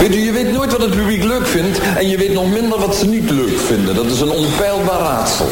Weet je weet nooit wat het publiek leuk vindt en je weet nog minder wat ze niet leuk vinden. Dat is een onpeilbaar raadsel.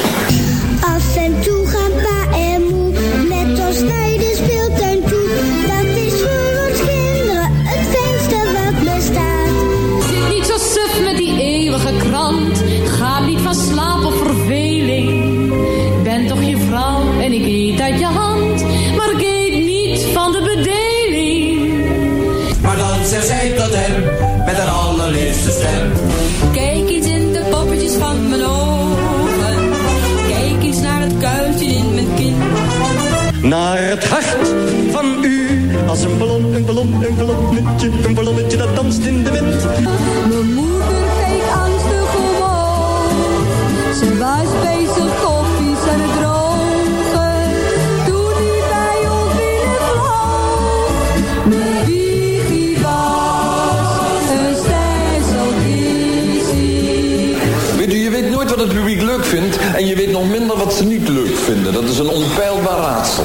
Het hart van u. Als een ballon, een ballon, een ballonnetje. Een ballonnetje dat danst in de wind. Mijn moeder keek angstig omhoog. Ze was bezig koffies aan het dronken. Toen die bij ons binnenvloog. Mijn wiegje was een stencilvisie. Weet u, je weet nooit wat het publiek leuk vindt en je weet nog minder wat ze niet leuk vinden. Dat is een onpeilbaar raadsel.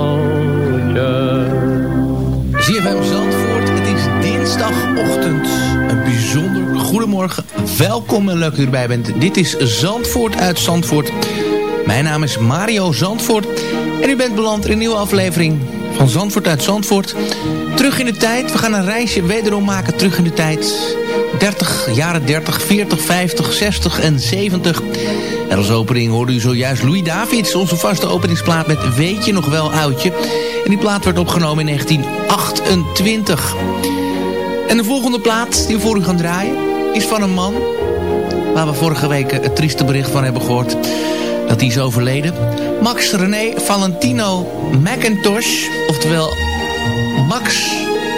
Dinsdagochtend. Een bijzonder goedemorgen. Welkom en leuk dat u erbij bent. Dit is Zandvoort uit Zandvoort. Mijn naam is Mario Zandvoort. En u bent beland in een nieuwe aflevering van Zandvoort uit Zandvoort. Terug in de tijd. We gaan een reisje wederom maken terug in de tijd. 30, jaren 30, 40, 50, 60 en 70. En als opening hoorde u zojuist Louis Davids, onze vaste openingsplaat met Weet je nog wel oudje. En die plaat werd opgenomen in 1928. En de volgende plaat die we voor u gaan draaien is van een man... waar we vorige week het trieste bericht van hebben gehoord. dat hij is overleden. Max René Valentino McIntosh, oftewel Max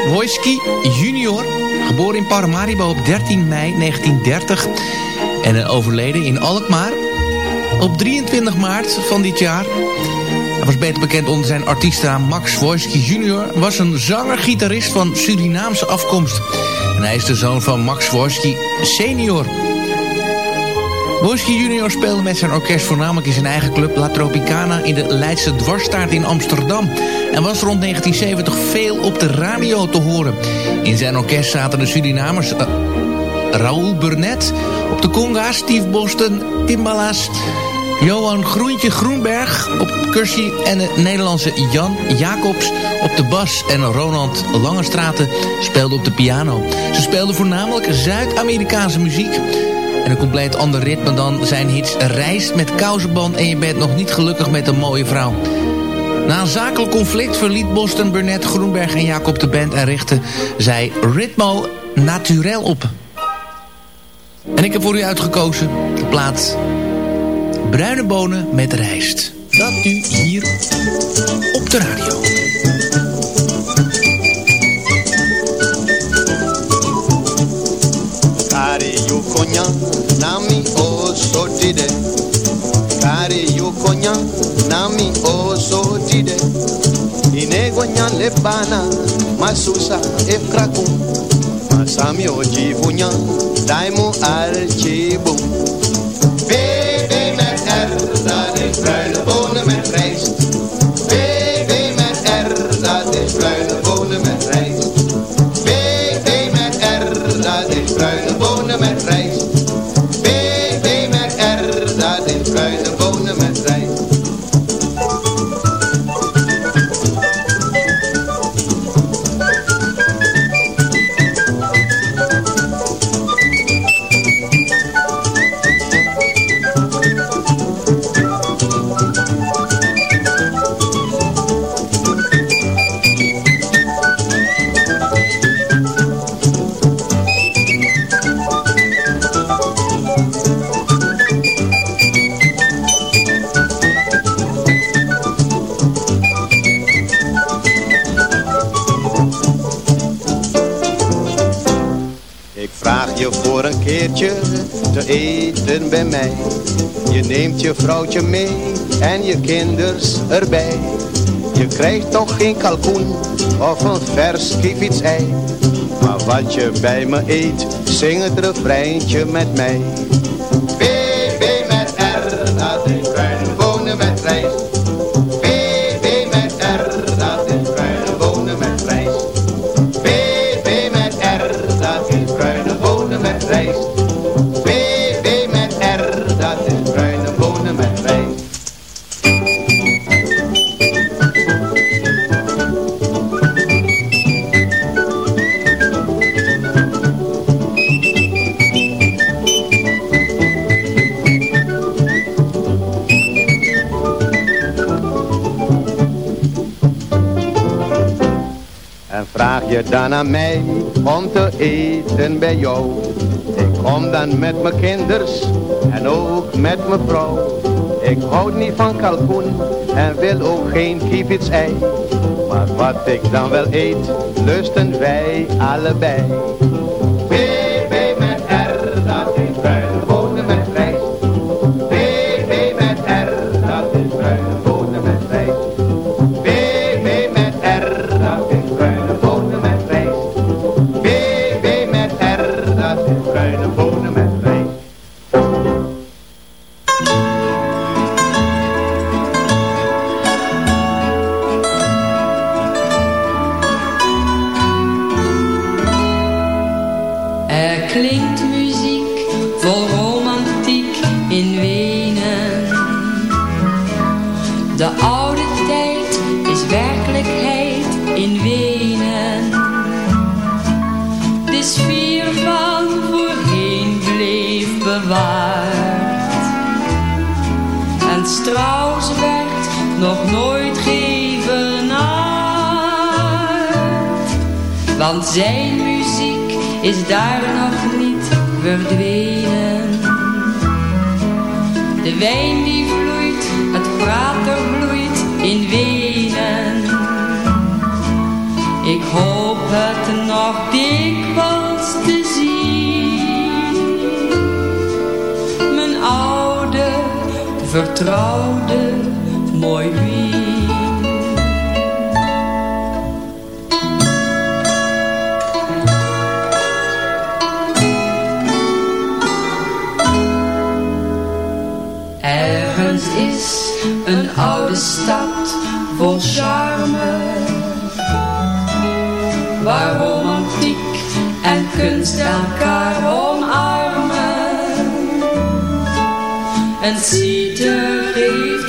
Wojski junior, geboren in Paramaribo op 13 mei 1930 en overleden in Alkmaar op 23 maart van dit jaar. Hij was beter bekend onder zijn artiestnaam Max Wojski junior, was een zanger-gitarist van Surinaamse afkomst. En hij is de zoon van Max Wojski senior. Wojski junior speelde met zijn orkest voornamelijk in zijn eigen club La Tropicana in de Leidse Dwarsstaart in Amsterdam. En was rond 1970 veel op de radio te horen. In zijn orkest zaten de Surinamers uh, Raoul Burnett, op de conga Steve Boston, Timbala's, Johan Groentje Groenberg op cursie en de Nederlandse Jan Jacobs op de bas en Ronald Langestraten speelde op de piano. Ze speelden voornamelijk Zuid-Amerikaanse muziek en een compleet ander ritme dan zijn hits Reist met kousenband en je bent nog niet gelukkig met een mooie vrouw. Na een zakelijk conflict verliet Boston Burnett, Groenberg en Jacob de band en richtte zij Ritmo Naturel op. En ik heb voor u uitgekozen de plaats Bruine bonen met rijst. Dat nu hier op de radio. Kari yukonya nami osotide Kari yukonya nami osotide Inegonya lebana masusa efkrakum Masami ojibunya daimu archibum R, dat is bruine bonen met mij. Je neemt je vrouwtje mee en je kinders erbij. Je krijgt toch geen kalkoen of een vers ei. Maar wat je bij me eet, zing het refreintje met mij. BB met R, dat is bruine bonen met rijst. Dan aan mij om te eten bij jou. Ik kom dan met mijn kinders en ook met mijn vrouw. Ik houd niet van kalkoen en wil ook geen ei. Maar wat ik dan wel eet, lusten wij allebei. Is een oude stad vol charme. Waar romantiek en kunst elkaar omarmen. En Cedar geeft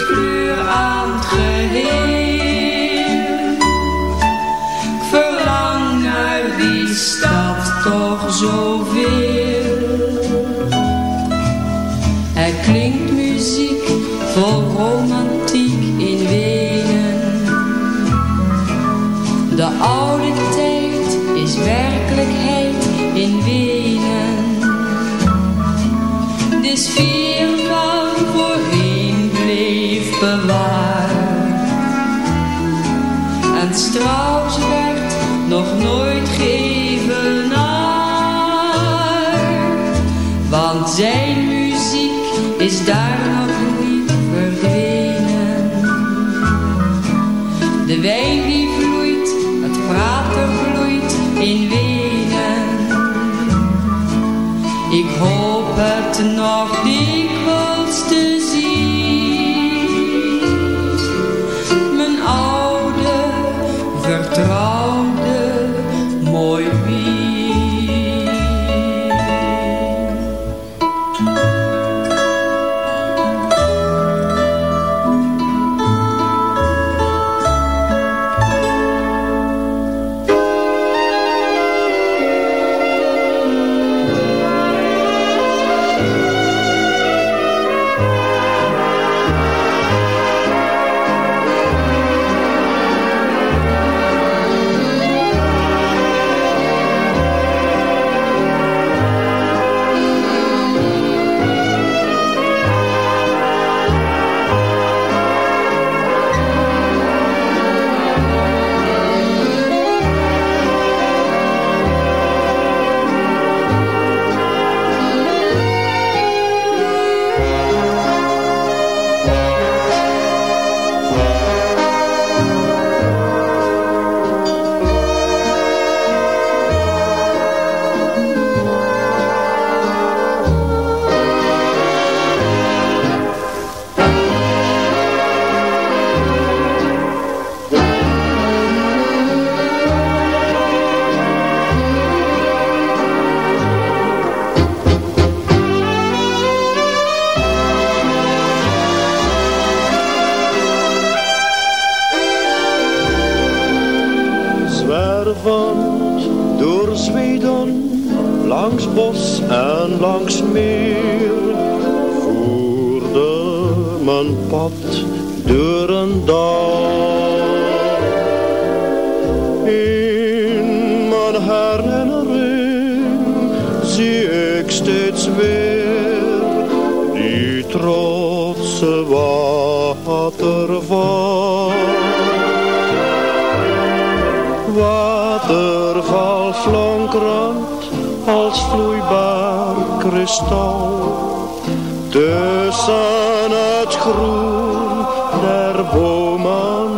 tussen het groen der bomen.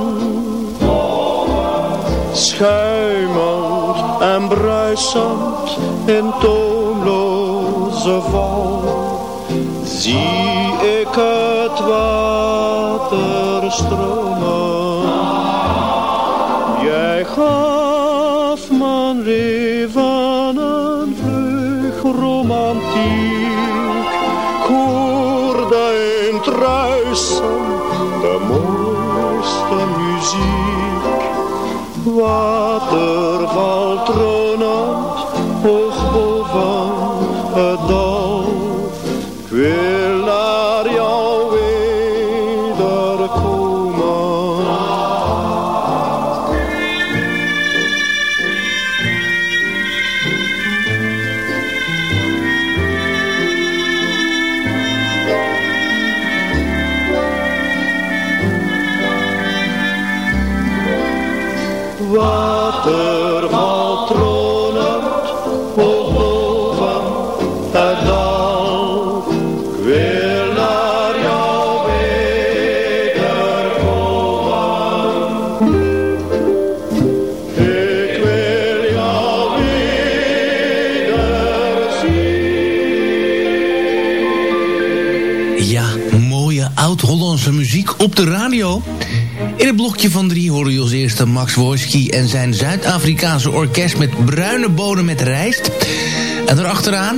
Schuimend en bruisend in toonloze val zie ik het water stromen. Jij op de radio. In het blokje van drie horen je als eerste Max Wojski en zijn Zuid-Afrikaanse orkest met bruine bodem met rijst. En erachteraan,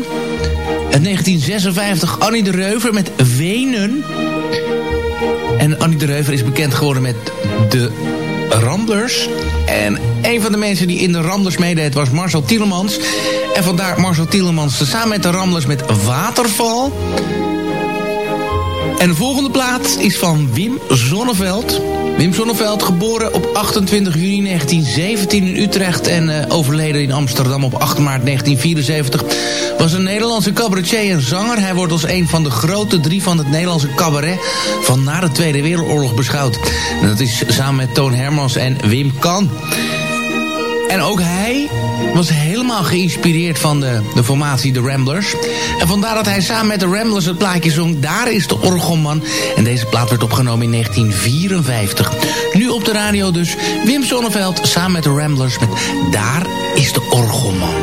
in 1956 Annie de Reuver met Wenen. En Annie de Reuver is bekend geworden met de Ramblers. En een van de mensen die in de Ramblers meedeed was Marcel Tielemans. En vandaar Marcel Tielemans samen met de Ramblers met Waterval. En de volgende plaat is van Wim Zonneveld. Wim Zonneveld, geboren op 28 juni 1917 in Utrecht... en uh, overleden in Amsterdam op 8 maart 1974... was een Nederlandse cabaretier en zanger. Hij wordt als een van de grote drie van het Nederlandse cabaret... van na de Tweede Wereldoorlog beschouwd. En dat is samen met Toon Hermans en Wim Kan. En ook hij was helemaal geïnspireerd van de, de formatie The Ramblers. En vandaar dat hij samen met de Ramblers het plaatje zong... Daar is de Orgelman. En deze plaat werd opgenomen in 1954. Nu op de radio dus Wim Sonneveld samen met de Ramblers... met Daar is de Orgelman.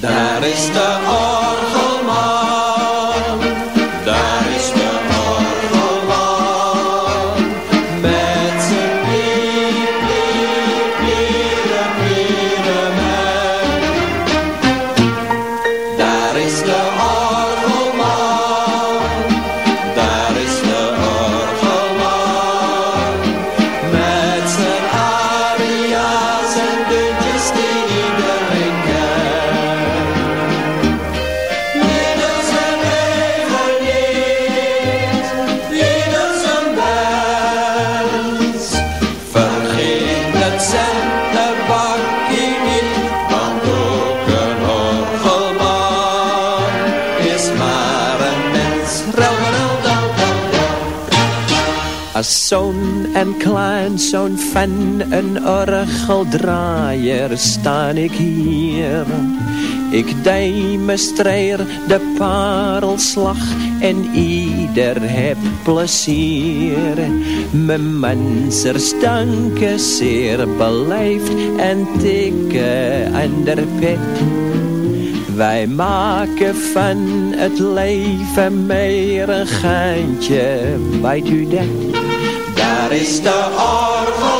Daar is de orgelman, Als zoon en kleinzoon van een orgeldraaier sta ik hier. Ik demonstreer de parelslag en ieder heb plezier. Mijn mensers danken zeer beleefd en tikken aan de pet. Wij maken van het leven meer een geintje, weet u dat? Daar is de orgelman,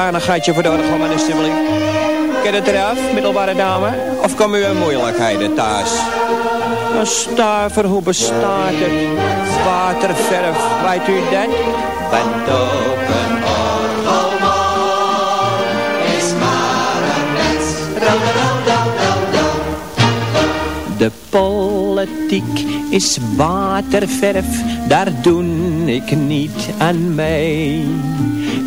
een kleinigheidje voor de orgelman alsjeblieft. Ken het eraf, middelbare dame? Of komen u in moeilijkheden thuis? Een stuiver, hoe bestaat het? Waterverf, weet u dat? Bent ook een orgelman, is maar een mens. De politiek is waterverf, daar doe ik niet aan mee.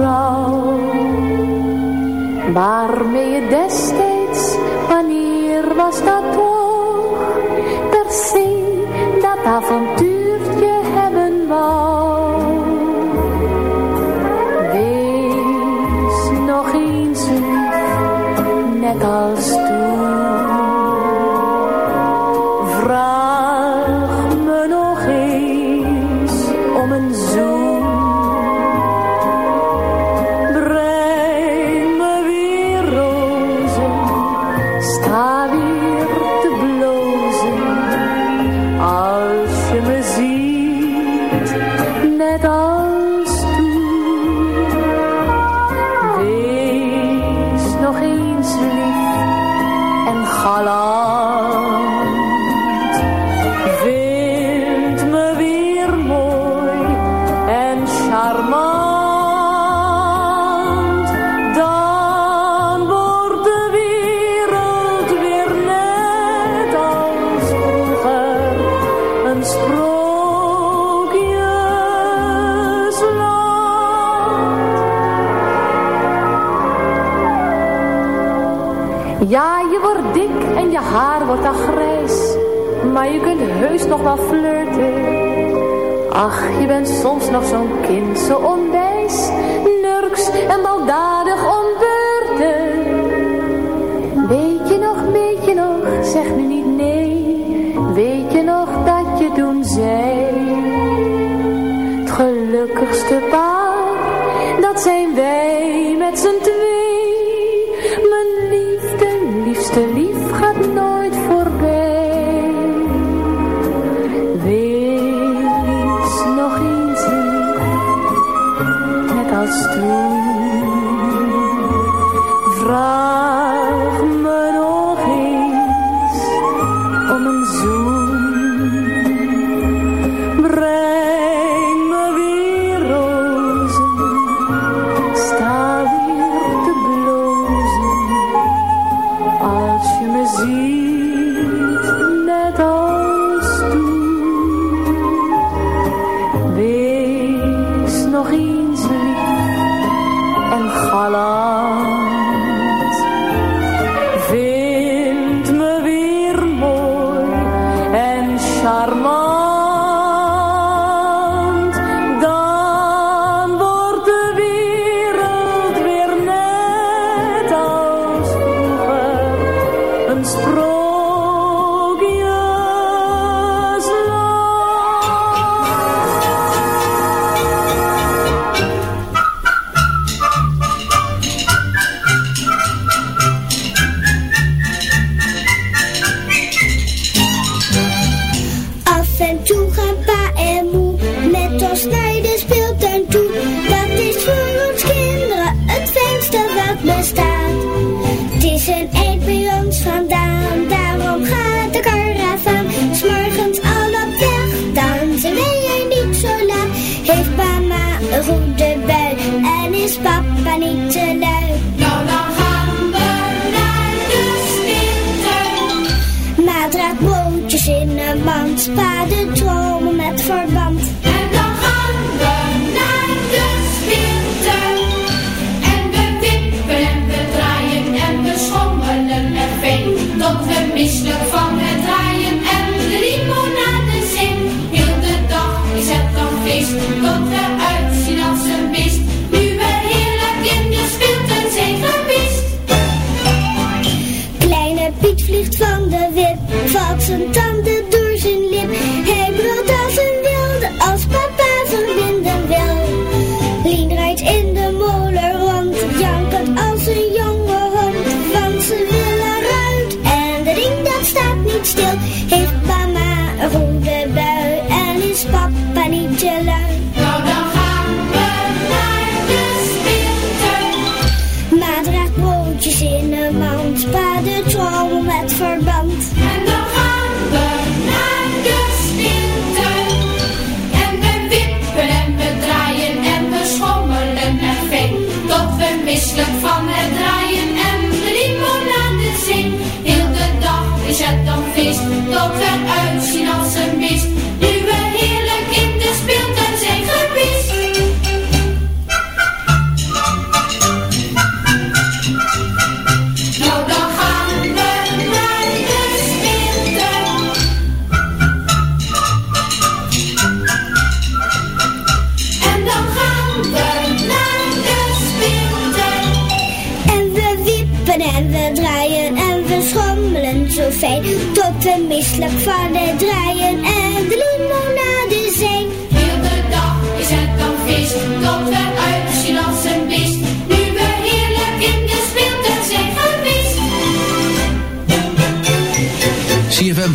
Maar Waarmee je destijds, wanneer was dat toch, per se dat avond nog zo'n kind, zo on 成长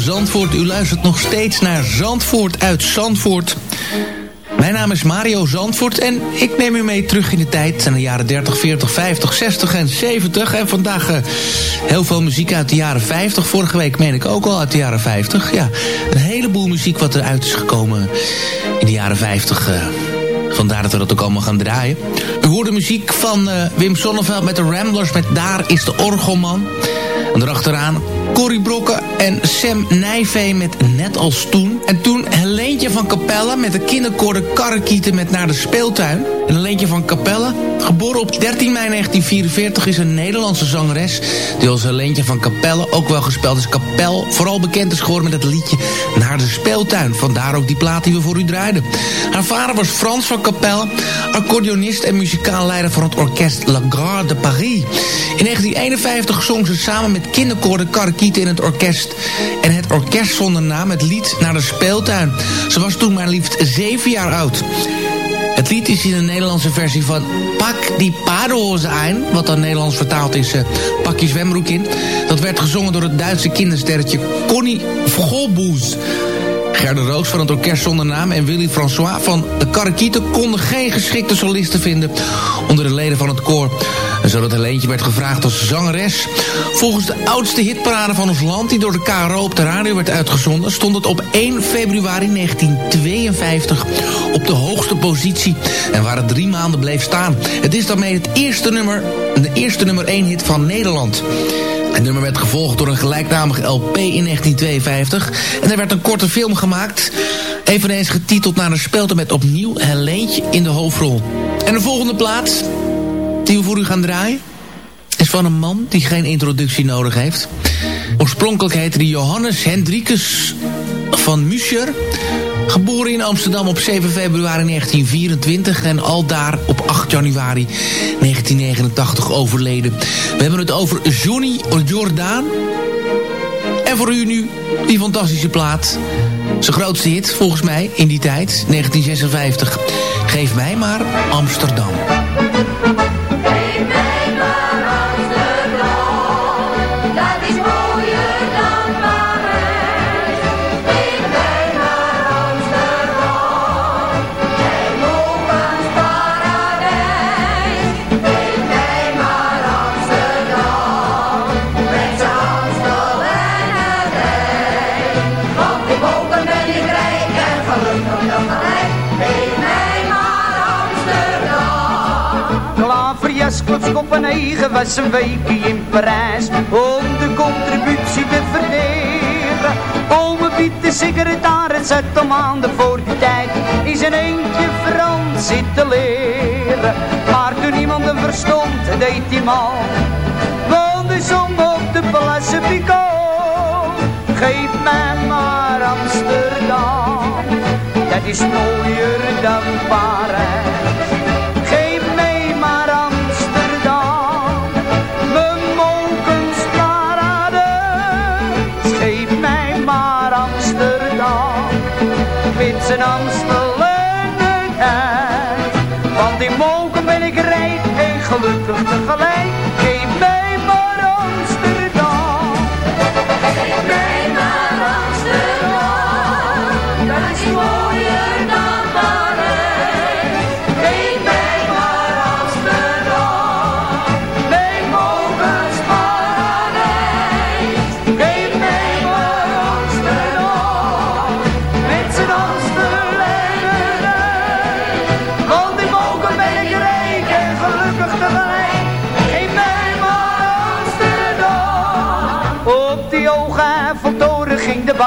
Zandvoort, u luistert nog steeds naar Zandvoort uit Zandvoort. Mijn naam is Mario Zandvoort en ik neem u mee terug in de tijd... aan de jaren 30, 40, 50, 60 en 70. En vandaag uh, heel veel muziek uit de jaren 50. Vorige week meen ik ook al uit de jaren 50. Ja, een heleboel muziek wat eruit is gekomen in de jaren 50... Uh, Vandaar dat we dat ook allemaal gaan draaien. U hoorde muziek van uh, Wim Sonneveld met de Ramblers... met Daar is de Orgelman... En erachteraan Corrie Brokken en Sam Nijvee met Net als Toen. En toen Helentje van Capelle met de kinderkoor de Karrekieten met Naar de Speeltuin. En Helentje van Capelle, geboren op 13 mei 1944, is een Nederlandse zangeres... die als Helentje van Capelle ook wel gespeeld is Kapel... vooral bekend is geworden met het liedje Naar de Speeltuin. Vandaar ook die plaat die we voor u draaiden. Haar vader was Frans van Capelle, accordeonist en muzikaal leider van het orkest La Garde de Paris. In 1951 zong ze samen met kinderkoor de Karrekieten in het orkest... en het orkest zonder naam het lied Naar de Speeltuin. Ze was toen maar liefst zeven jaar oud. Het lied is in de Nederlandse versie van Pak die paardenhozen aan... wat dan Nederlands vertaald is uh, Pak je zwembroek in. Dat werd gezongen door het Duitse kindersterretje Connie Golboes. Gerda Roos van het Orkest Zonder Naam en Willy François van de Karakieten konden geen geschikte solisten vinden onder de leden van het koor. En zodat Helentje werd gevraagd als zangeres. Volgens de oudste hitparade van ons land die door de KRO op de radio werd uitgezonden... stond het op 1 februari 1952 op de hoogste positie en waar het drie maanden bleef staan. Het is daarmee het eerste nummer, de eerste nummer 1 hit van Nederland. Het nummer werd gevolgd door een gelijknamige LP in 1952. En er werd een korte film gemaakt. Eveneens getiteld naar een spelte met opnieuw Helentje in de hoofdrol. En de volgende plaats die we voor u gaan draaien... is van een man die geen introductie nodig heeft. Oorspronkelijk heette hij Johannes Hendrikus van Muscher... Geboren in Amsterdam op 7 februari 1924 en aldaar op 8 januari 1989 overleden. We hebben het over Johnny Jordaan. En voor u nu die fantastische plaat. Zijn grootste hit volgens mij in die tijd, 1956. Geef mij maar Amsterdam. Kopenhagen was een weekje in Parijs om de contributie te verdelen. Ome Piet, de secretaris, zet om maanden voor die tijd is een eentje Frans zitten leren. Maar toen iemand hem verstond, deed hij mal. Want hij zong op de Place Picot. Geef mij maar Amsterdam, dat is mooier dan Parijs. Zijn uit. Want in mogen ben ik rijk en gelukkig tegelijk.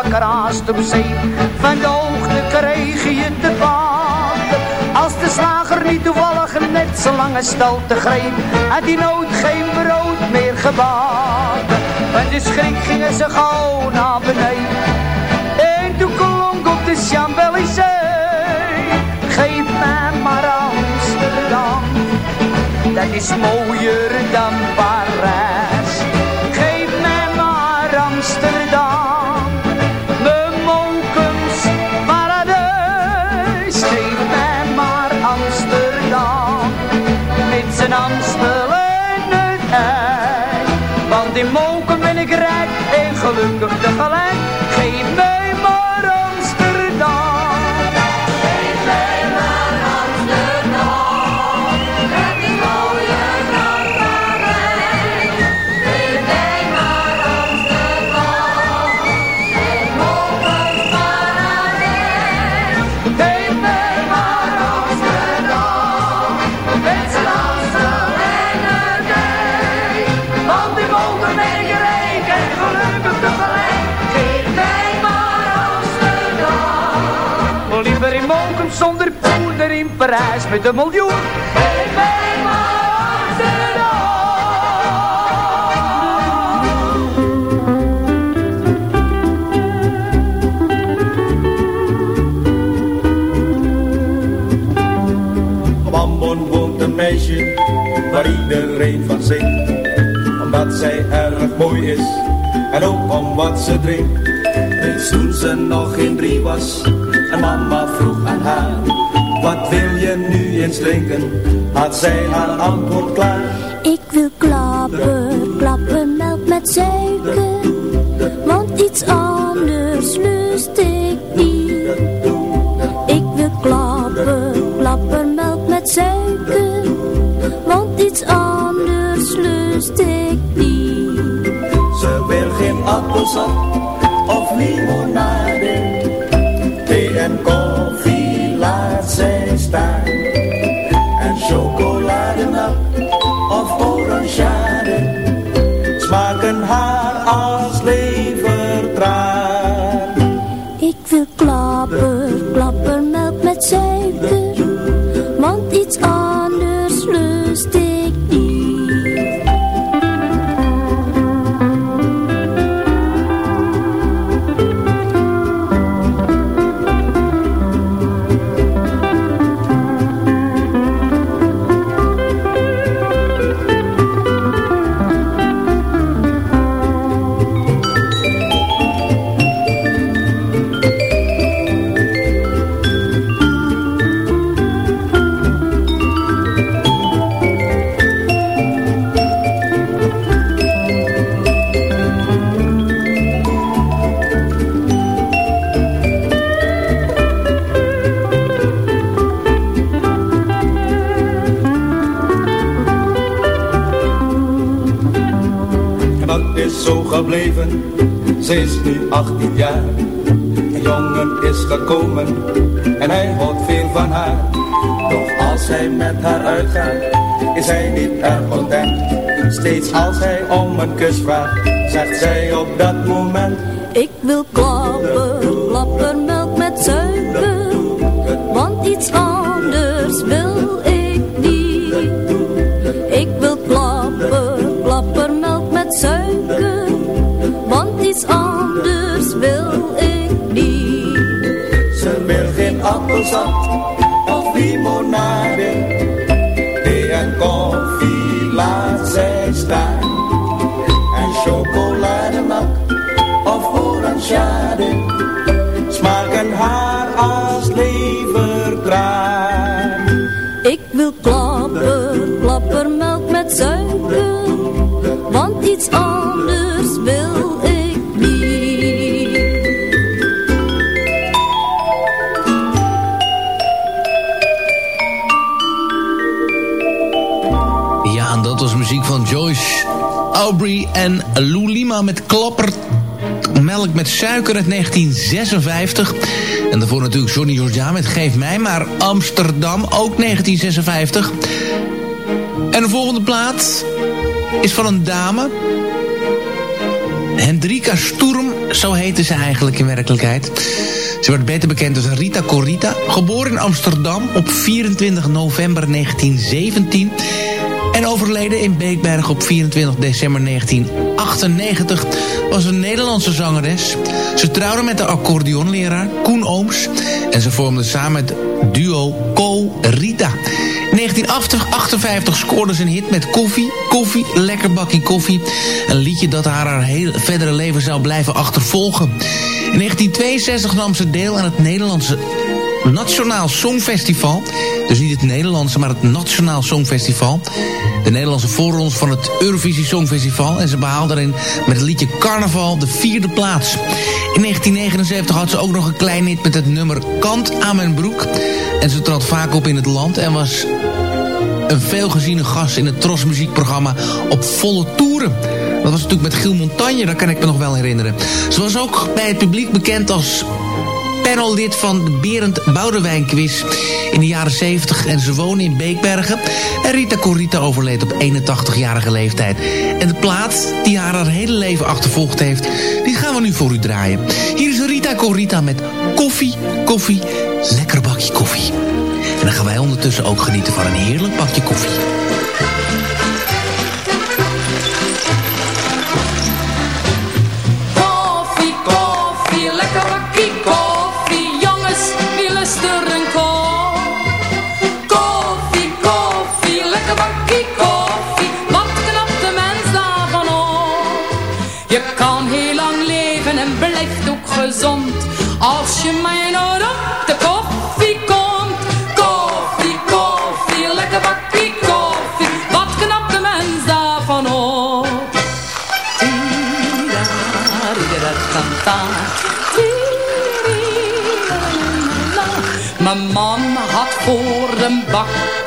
Bakker haast op. Van de hoogte kreeg je te baden. Als de slager niet toevallig net zo lange te greep, had hij nooit geen brood meer gebakken. Van de schrik gingen ze gauw naar beneden. En toen klonk op de Champs-Élysées. Geef mij maar Amsterdam, dat is mooier dan Parijs. Gelukkig tegelijk. Parijs met een miljoen. Op Ambon woont een meisje waar iedereen van zingt. Omdat zij erg mooi is en ook om wat ze drinkt. Toen ze nog geen drie was en mama vroeg aan haar. Wat wil je nu eens drinken? Had zij haar antwoord klaar. Ik wil klapper, klappermelk met suiker. Want iets anders lust ik niet. Ik wil klapper, klappermelk met suiker. Want iets anders lust ik niet. Ze wil geen appelsap of limonade. Thee en koffie ze is nu 18 jaar. Een jongen is gekomen en hij houdt veel van haar. Doch als hij met haar uitgaat, is hij niet erg content. Steeds als hij om een kus vraagt, zegt zij op dat moment. Ik wil klapper, appelsap of limonade. Thee en koffie laat zij staan. En chocolademelk of orangeade. Smaken haar als levertraan. Ik wil klapper, klappermelk met suiker. Want iets anders wil ik dat was muziek van Joyce Aubrey en Lulima met klapper melk met suiker uit 1956. En daarvoor natuurlijk Johnny Jordaan met Geef mij maar Amsterdam, ook 1956. En de volgende plaat is van een dame. Hendrika Sturm, zo heette ze eigenlijk in werkelijkheid. Ze werd beter bekend als Rita Corita. Geboren in Amsterdam op 24 november 1917... En overleden in Beekberg op 24 december 1998 was een Nederlandse zangeres. Ze trouwde met de accordeonleraar Koen Ooms. En ze vormden samen het duo Co Rita. In 1958 scoorde ze een hit met Koffie. Koffie, lekker bakkie koffie. Een liedje dat haar haar hele verdere leven zou blijven achtervolgen. In 1962 nam ze deel aan het Nederlandse Nationaal Songfestival. Dus niet het Nederlandse, maar het Nationaal Songfestival. De Nederlandse voorrondes van het Eurovisie Songfestival. En ze behaalde erin met het liedje Carnaval de vierde plaats. In 1979 had ze ook nog een klein hit met het nummer Kant aan mijn broek. En ze trad vaak op in het land en was een veelgeziene gast in het Tros muziekprogramma op volle toeren. Dat was natuurlijk met Giel Montagne, dat kan ik me nog wel herinneren. Ze was ook bij het publiek bekend als panellid van de Berend Boudewijn quiz in de jaren 70 en ze woonde in Beekbergen. En Rita Corita overleed op 81-jarige leeftijd. En de plaat die haar haar hele leven achtervolgd heeft, die gaan we nu voor u draaien. Hier is Rita Corita met koffie, koffie, lekker bakje koffie. En dan gaan wij ondertussen ook genieten van een heerlijk bakje koffie. Koffie,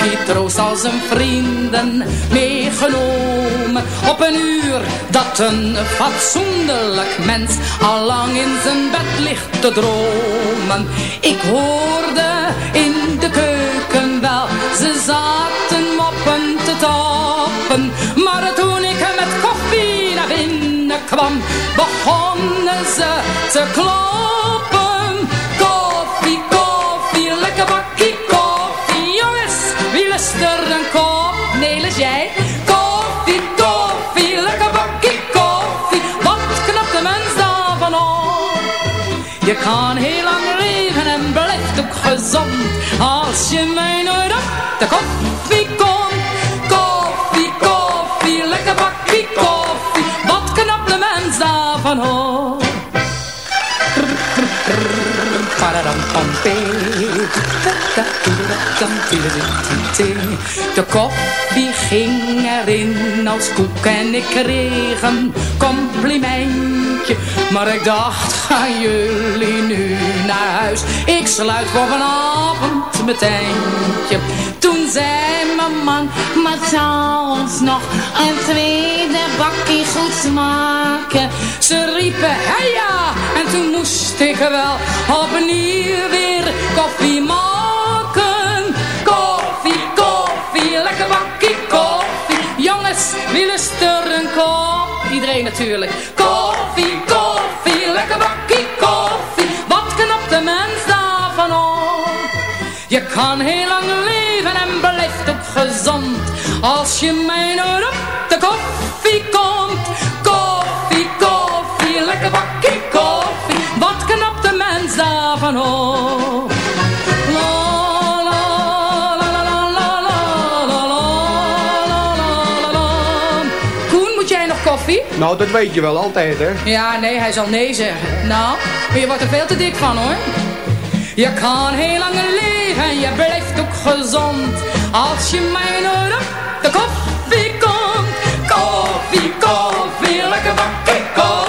bakje troost al zijn vrienden meegenomen. Op een uur dat een fatsoenlijk mens al lang in zijn bed ligt te dromen. Ik hoorde in de keuken wel, ze zaten moppen te tappen. Maar toen ik met koffie naar binnen kwam, begonnen ze te kloppen. Kan heel lang leven en blijft ook gezond. Als je mij nooit op de koffie komt. Koffie, koffie, lekker bakkie koffie. Wat knapt de mens daarvan op? De koffie ging erin als koek en ik kreeg een complimentje. Maar ik dacht, gaan jullie nu huis? Ik sluit voor vanavond mijn tentje. Toen zei mijn man, maar zou ons nog een tweede bakje goed smaken? Ze riepen, hey ja, en toen moest ik wel opnieuw weer koffie maken. Koffie, koffie, lekker bakkie koffie. Jongens, wie lust er een kop? Iedereen natuurlijk. Koffie, Je kan heel lang leven en blijft op gezond. Als je mij nooit op de koffie komt. Koffie, koffie, lekker bakkie koffie. Wat knapt de mens daarvan op? Koffie? Nou, dat weet je wel altijd, hè? Ja, nee, hij zal nee zeggen. Nou, maar je wordt er veel te dik van, hoor. Je kan heel lang leven en je blijft ook gezond. Als je mij nooit de koffie komt. Koffie, koffie, lekker bakkie koffie.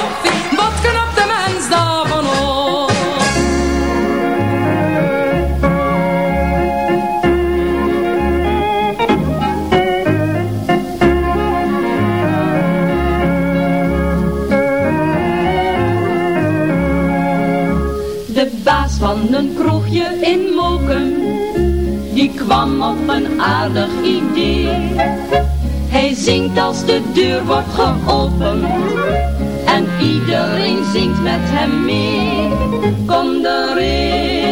Kwam op een aardig idee. Hij zingt als de deur wordt geopend en iedereen zingt met hem mee. Kom erin,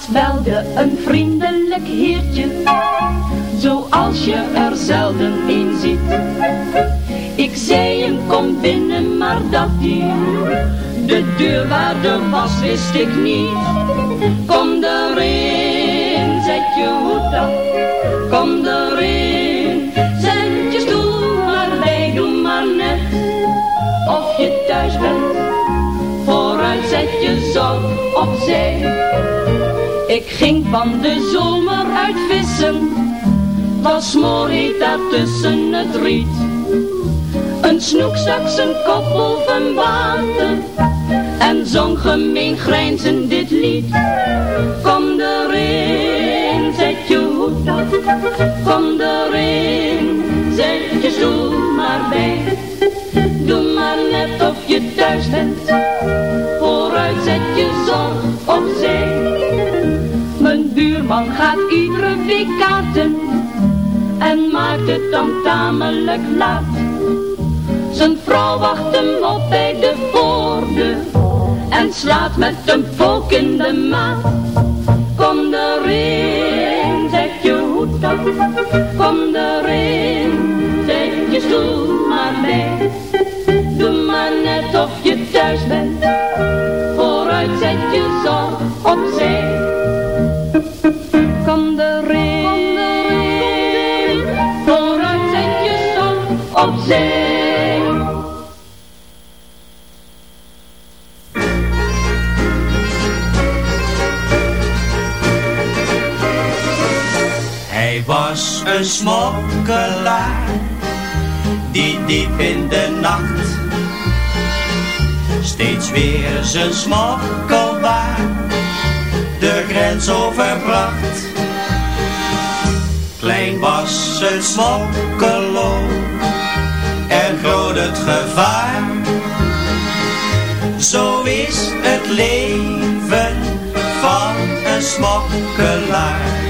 Laatst belde een vriendelijk heertje, zoals je er zelden een ziet. Ik zei hem kom binnen, maar dat hij de deur waar de was wist ik niet. Kom erin, zet je hoed af, kom erin. Zet je stoel maar bij, doe maar net of je thuis bent. Vooruit zet je zon opzij. Ik ging van de zomer uit vissen, was mooi daar tussen het riet. Een snoek stak zijn kop boven water en zong gemeen grijnzend dit lied. Kom erin, zet je hoed kom erin, zet je stoel maar bij. Doe maar net of je thuis bent, maakt het dan tamelijk laat. Zijn vrouw wacht hem op bij de voordeur en slaat met een pook in de maat. Kom erin, zet je hoed af, kom erin, zet je stoel maar bij. Doe maar net of je thuis bent, een smokkelaar, die diep in de nacht steeds weer zijn smokkelwaar de grens overbracht. Klein was het smokkelo en groot het gevaar. Zo is het leven van een smokkelaar.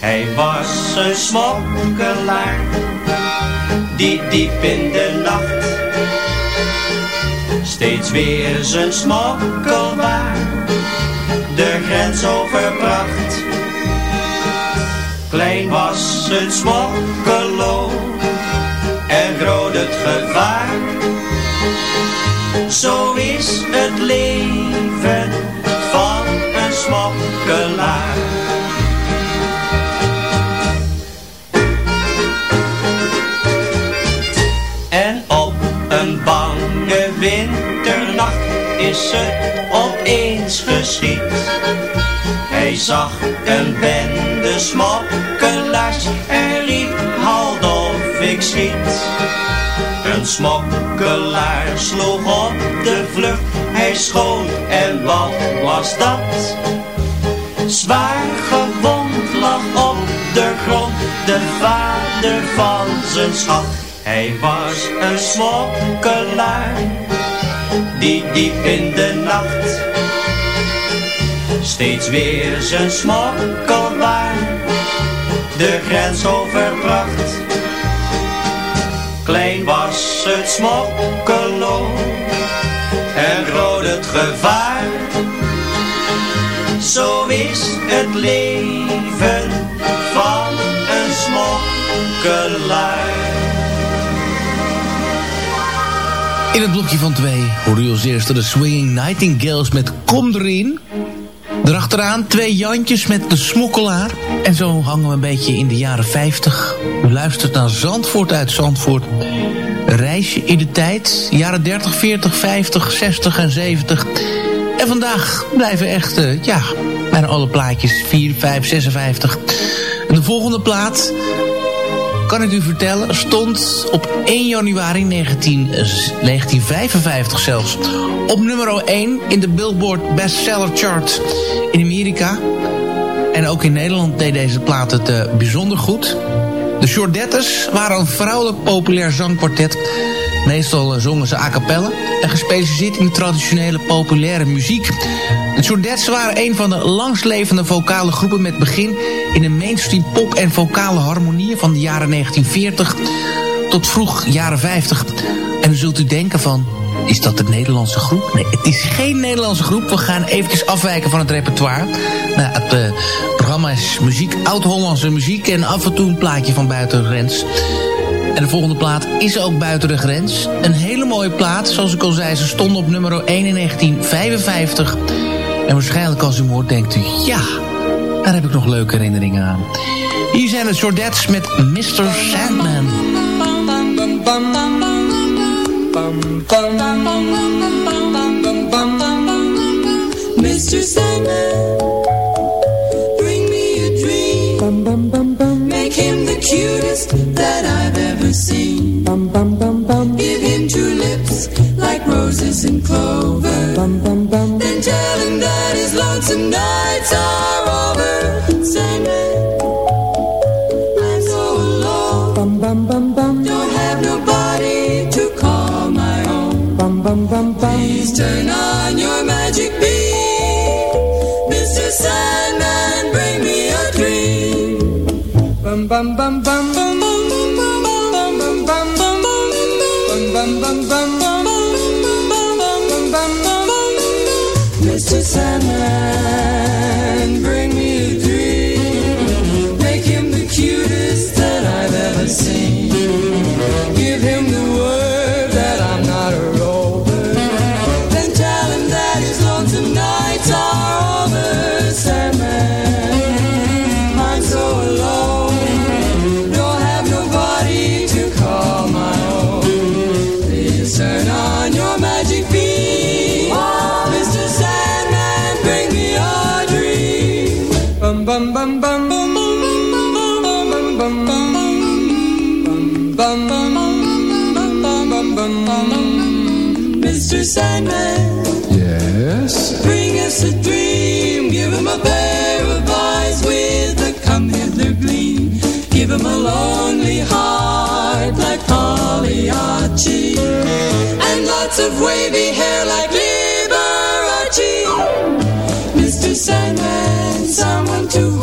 Hij was een smokkelaar, die diep in de nacht steeds weer zijn smokkelwaar de grens overbracht. Klein was het smokkelo en groot het gevaar. Zo is het leven van een smokkelaar. Het opeens geschied. Hij zag een bende smokkelaars en riep, halt of ik schiet. Een smokkelaar sloeg op de vlucht, hij schoot en wat was dat? Zwaar gewond lag op de grond de vader van zijn schat. Hij was een smokkelaar, die diep in de nacht steeds weer zijn smokkelwaar de grens overbracht. Klein was het smokkelo en groot het gevaar. Zo is het leven van een smokkelaar. In het blokje van twee hoorde je als eerste de Swinging Nightingales met Kom erin. Daarachteraan twee Jantjes met de Smokkelaar. En zo hangen we een beetje in de jaren 50. U luistert naar Zandvoort uit Zandvoort. Reisje in de tijd. Jaren 30, 40, 50, 60 en 70. En vandaag blijven echt, uh, ja, bijna alle plaatjes 4, 5, 56. En de volgende plaat, kan ik u vertellen, stond op 1 januari 19, 1955 zelfs. Op nummer 1 in de Billboard Bestseller Chart in Amerika. En ook in Nederland deed deze plaat het uh, bijzonder goed. De Shordettes waren een vrouwelijk populair zangkwartet. Meestal uh, zongen ze a cappella en gespecialiseerd in traditionele populaire muziek. De Shordettes waren een van de langstlevende vocale groepen met begin in de mainstream pop en vocale harmonieën van de jaren 1940 tot vroeg jaren 50. En dan zult u denken van, is dat de Nederlandse groep? Nee, het is geen Nederlandse groep. We gaan eventjes afwijken van het repertoire. Nou, het uh, programma is muziek, oud-Hollandse muziek... en af en toe een plaatje van buiten de. En de volgende plaat is ook buiten de grens. Een hele mooie plaat. Zoals ik al zei, ze stond op nummer 1 in 1955. En waarschijnlijk als u hem denkt u... ja, daar heb ik nog leuke herinneringen aan. Hier zijn de Shordettes met Mr. Sandman. Of wavy hair like Liberace. Mr. Sandman, someone to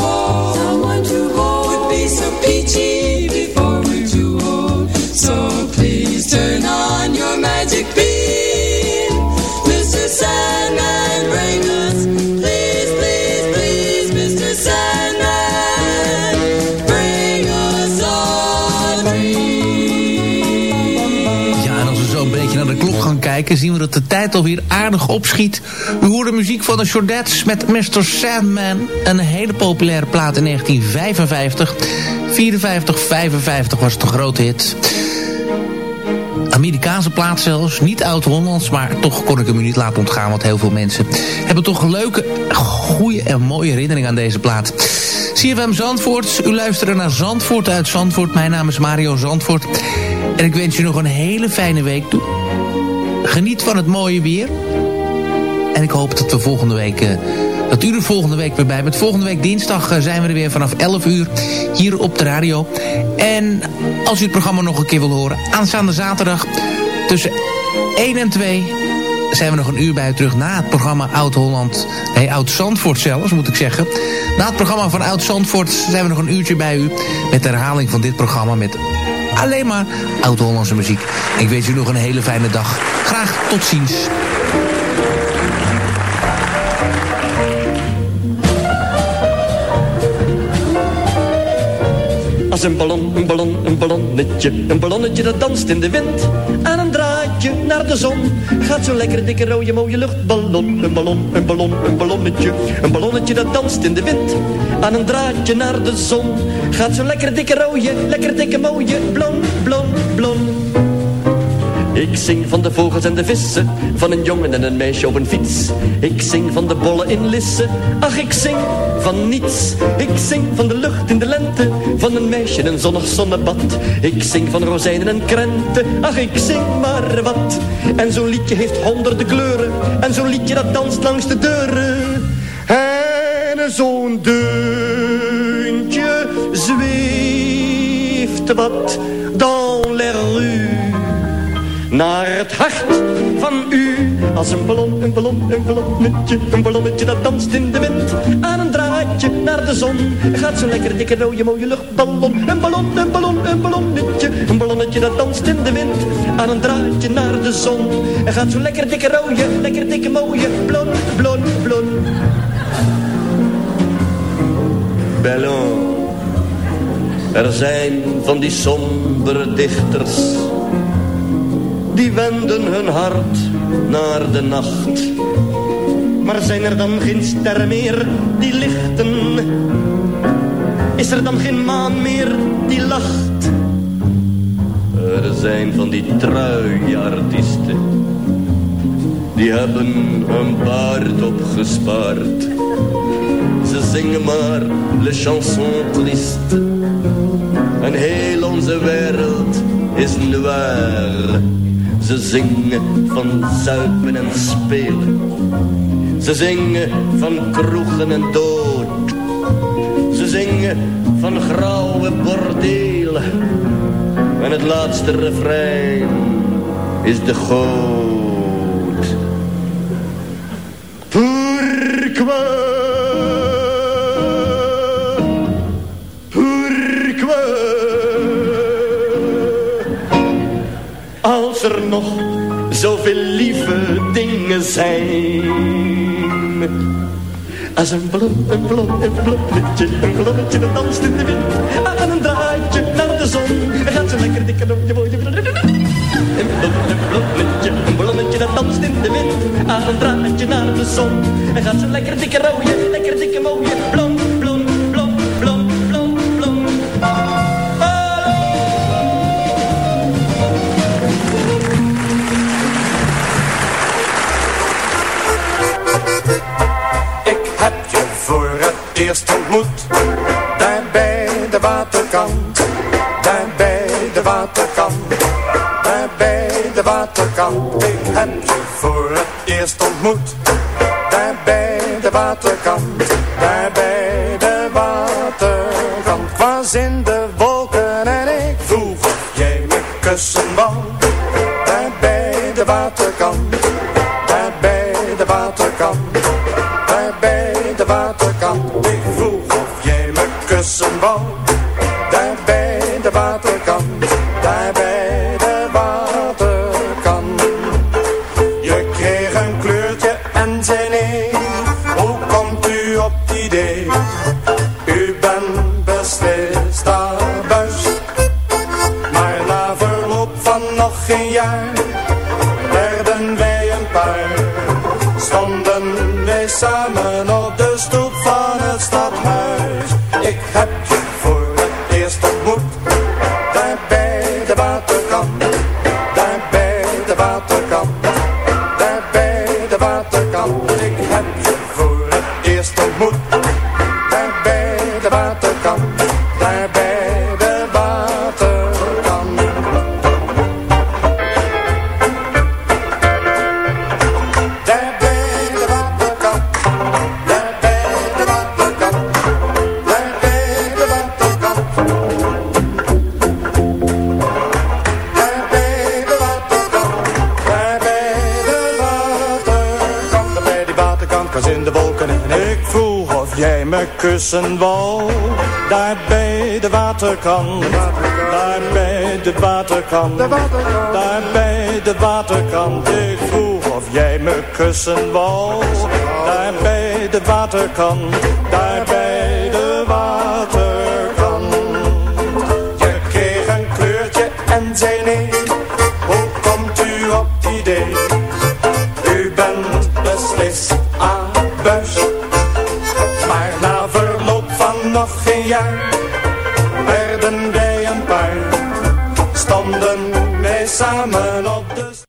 kijken... zien we dat de tijd alweer aardig opschiet. U de muziek van de Shordettes met Mr. Sandman. Een hele populaire plaat in 1955. 54, 55 was een grote hit. Amerikaanse plaat zelfs, niet oud-Hollands... maar toch kon ik hem u niet laten ontgaan... want heel veel mensen hebben toch leuke, goede en mooie herinnering aan deze plaat. CFM Zandvoort, u luistert naar Zandvoort uit Zandvoort. Mijn naam is Mario Zandvoort. En ik wens u nog een hele fijne week toe. Geniet van het mooie weer. En ik hoop dat we volgende week... eh, dat u er volgende week weer bij bent. Volgende week dinsdag eh, zijn we er weer vanaf 11 uur hier op de radio. En als u het programma nog een keer wil horen... aanstaande zaterdag tussen 1 en 2 zijn we nog een uur bij terug na het programma Oud-Holland. Nee, Oud-Zandvoort zelfs, moet ik zeggen. Na het programma van Oud-Zandvoort zijn we nog een uurtje bij u... met de herhaling van dit programma met alleen maar Oud-Hollandse muziek. Ik wens u nog een hele fijne dag. Graag tot ziens. Als een ballon, een ballon, een ballonnetje. Een ballonnetje dat danst in de wind. Aan een draadje naar de zon. Gaat zo lekker dikke rode mooie luchtballon. Een ballon, een ballon, een ballonnetje. Een ballonnetje dat danst in de wind. Aan een draadje naar de zon. Gaat zo lekker dikke rode, lekker dikke mooie blon, blon, blon. Ik zing van de vogels en de vissen, van een jongen en een meisje op een fiets. Ik zing van de bollen in Lisse, ach ik zing van niets. Ik zing van de lucht in de lente, van een meisje in een zonnig zonnebad. Ik zing van rozijnen en krenten, ach ik zing maar wat. En zo'n liedje heeft honderden kleuren, en zo'n liedje dat danst langs de deuren. En zo'n deuntje zweeft wat naar het hart van u. Als een ballon, een ballon, een ballonnetje, een ballonnetje dat danst in de wind. Aan een draadje naar de zon gaat zo'n lekker dikke rode mooie luchtballon. Een ballon, een ballon, een ballonnetje, een ballonnetje dat danst in de wind. Aan een draadje naar de zon gaat zo'n lekker dikke rode, lekker dikke mooie blon, blon, blon. Ballon. Er zijn van die sombere dichters die wenden hun hart naar de nacht. Maar zijn er dan geen sterren meer die lichten? Is er dan geen maan meer die lacht? Er zijn van die artiesten, die hebben hun baard opgespaard. Ze zingen maar le chanson triste. En heel onze wereld is noir. Ze zingen van zuipen en spelen. Ze zingen van kroegen en dood. Ze zingen van grauwe bordelen. En het laatste refrein is de goot. Nog zoveel lieve dingen zijn. Als een ballon, een ballon, een ballonnetje, een ballonnetje dat danst in de wind. Aan een draadje naar de zon, gaat zo lekker dikke op je mooie Een ballon, een ballonnetje, een ballonnetje dat danst in de wind. Aan een draadje naar de zon, en gaat zo lekker dikke rode, lekker dikke mooie blond, eerst ontmoet Daar bij de waterkant. Daar bij de waterkant. Daar bij de waterkant. Ik heb je voor het eerst ontmoet. Daar bij de waterkant. Daar bij de waterkant. Was in de daar bij de waterkant. Ik vroeg of jij me kussen wou. Daar bij de waterkant.